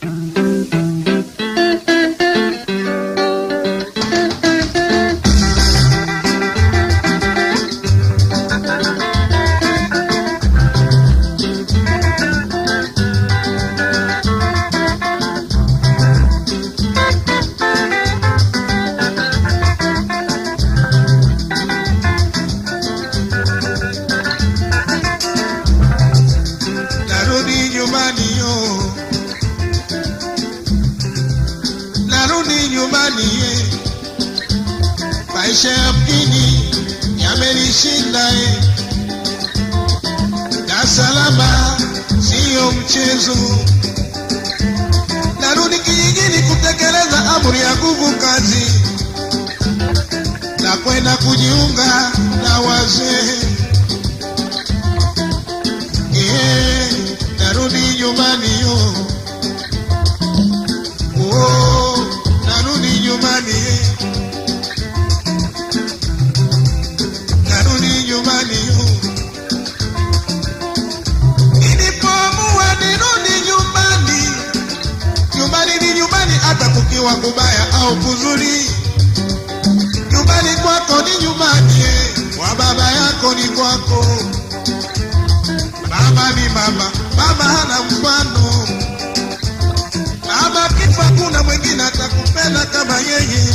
Mm-hmm. Narudi maisha ya mjini yamenishinda e Dar es Salaam siyo mchezo, narudi kijijini kutekeleza amri ya nguvu kazi. Na kwenda kujiunga na wazee kukiwa kubaya au kuzuri nyumbani kwako ni nyumbani kwa baba yako ni kwako Mama ni mama, mama hana mfano. Baba kifa, kuna mwingine atakupenda kama yeye.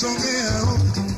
songe hao